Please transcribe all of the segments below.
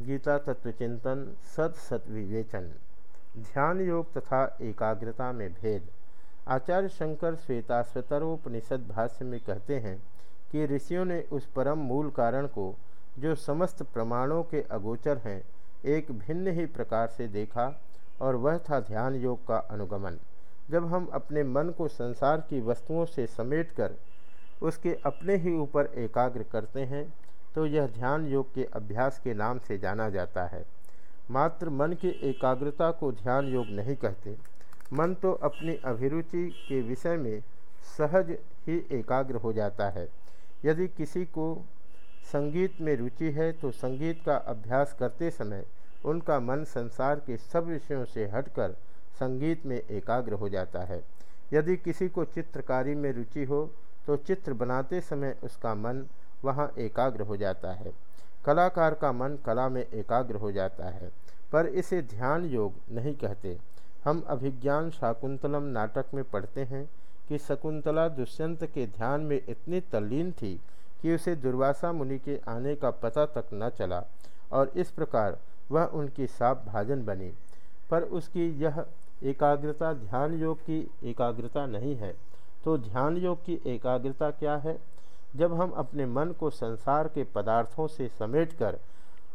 गीता तत्वचिंतन सत सत विवेचन, ध्यान योग तथा एकाग्रता में भेद। आचार्य शंकर श्वेताश्वतरोपनिषद भाष्य में कहते हैं कि ऋषियों ने उस परम मूल कारण को, जो समस्त प्रमाणों के अगोचर हैं, एक भिन्न ही प्रकार से देखा और वह था ध्यान योग का अनुगमन। जब हम अपने मन को संसार की वस्तुओं से समेटकर उसके अपने ही ऊपर एकाग्र करते हैं तो यह ध्यान योग के अभ्यास के नाम से जाना जाता है। मात्र मन की एकाग्रता को ध्यान योग नहीं कहते। मन तो अपनी अभिरुचि के विषय में सहज ही एकाग्र हो जाता है। यदि किसी को संगीत में रुचि है तो संगीत का अभ्यास करते समय उनका मन संसार के सब विषयों से हटकर संगीत में एकाग्र हो जाता है। यदि किसी को चित्रकारी में रुचि हो तो चित्र बनाते समय उसका मन वहाँ एकाग्र हो जाता है। कलाकार का मन कला में एकाग्र हो जाता है, पर इसे ध्यान योग नहीं कहते। हम अभिज्ञान शाकुंतलम नाटक में पढ़ते हैं कि शकुंतला दुष्यंत के ध्यान में इतनी तल्लीन थी कि उसे दुर्वासा मुनि के आने का पता तक न चला, और इस प्रकार वह उनकी साप भाजन बनी। पर उसकी यह एकाग्रता ध्यान योग की एकाग्रता नहीं है। तो ध्यान योग की एकाग्रता क्या है? जब हम अपने मन को संसार के पदार्थों से समेटकर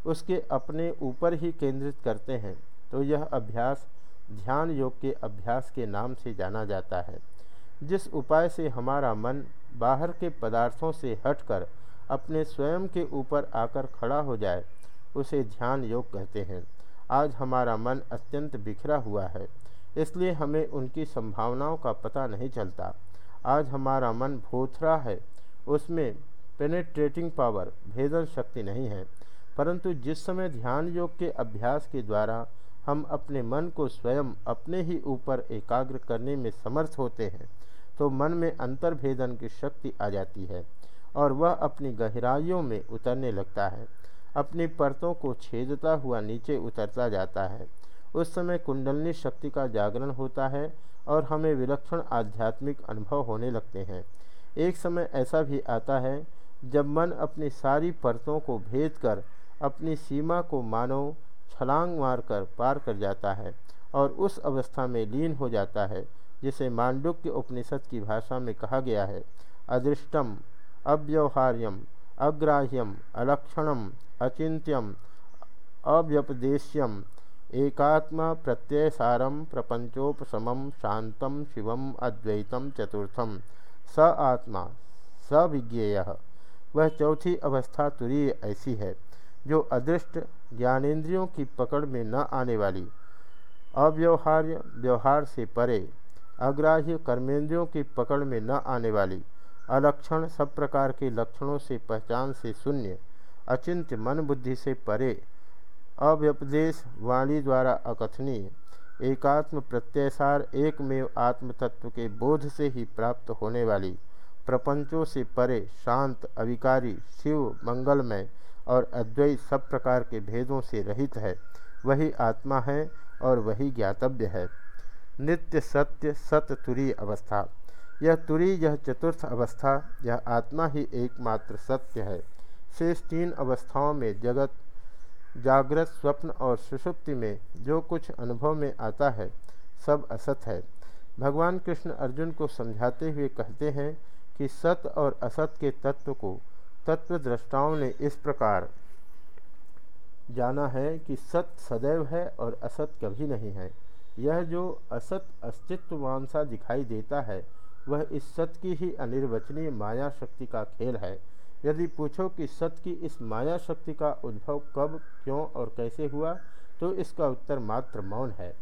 उसके अपने ऊपर ही केंद्रित करते हैं तो यह अभ्यास, ध्यान योग के अभ्यास के नाम से जाना जाता है। जिस उपाय से हमारा मन बाहर के पदार्थों से हटकर अपने स्वयं के ऊपर आकर खड़ा हो जाए, उसे ध्यान योग कहते हैं। आज हमारा मन अत्यंत बिखरा हुआ है, इसलिए हमें उनकी संभावनाओं का पता नहीं चलता। आज हमारा मन भोथरा है उसमें पेनेट्रेटिंग पावर भेदन शक्ति नहीं है। परंतु जिस समय ध्यान योग के अभ्यास के द्वारा हम अपने मन को स्वयं अपने ही ऊपर एकाग्र करने में समर्थ होते हैं तो मन में अंतर्भेदन की शक्ति आ जाती है और वह अपनी गहराइयों में उतरने लगता है। अपनी परतों को छेदता हुआ नीचे उतरता जाता है। उस समय कुंडलनी शक्ति का जागरण होता है और हमें विलक्षण आध्यात्मिक अनुभव होने लगते हैं। एक समय ऐसा भी आता है, जब मन अपनी सारी परतों को भेद कर अपनी सीमा को मानव छलांग मारकर पार कर जाता है और उस अवस्था में लीन हो जाता है, जिसे मांडुक्य उपनिषद की भाषा में कहा गया है। अदृष्टम, अव्यवहार्यम, अग्राह्यम, अलक्षणम, अचिंत्यम, अव्यपदेश्यम, एकात्म प्रत्ययसारम प्रपंचोपशम शांतम, शिवम, अद्वैतम, चतुर्थम। स आत्मा, स विज्ञेय। वह चौथी अवस्था तुरीय ऐसी है, जो अदृष्ट ज्ञानेन्द्रियों की पकड़ में न आने वाली, अव्यवहार्य व्यवहार से परे, अग्राह्य कर्मेंद्रियों की पकड़ में न आने वाली, अलक्षण सब प्रकार के लक्षणों से पहचान से शून्य, अचिंत्य मन बुद्धि से परे, अव्यपदेश वाणी द्वारा अकथनीय एकात्म प्रत्ययसार एकमेव आत्म तत्व के बोध से ही प्राप्त होने वाली प्रपंचों से परे शांत, अविकारी, शिव, मंगलमय और अद्वैत सब प्रकार के भेदों से रहित है। वही आत्मा है और वही ज्ञातव्य है। नित्य, सत्य, सत, तुरी अवस्था। यह तुरी, यह चतुर्थ अवस्था, यह आत्मा ही एकमात्र सत्य है। शेष तीन अवस्थाओं में जगत जागृत स्वप्न और सुषुप्ति में जो कुछ अनुभव में आता है, सब असत है। भगवान कृष्ण अर्जुन को समझाते हुए कहते हैं कि सत और असत के तत्व को तत्व तत्वद्रष्टाओं ने इस प्रकार जाना है कि सत सदैव है और असत कभी नहीं है। यह जो असत अस्तित्ववान सा दिखाई देता है, वह इस सत की ही अनिर्वचनीय माया शक्ति का खेल है। यदि पूछो कि सत्य की इस माया शक्ति का उद्भव कब, क्यों और कैसे हुआ तो इसका उत्तर मात्र मौन है।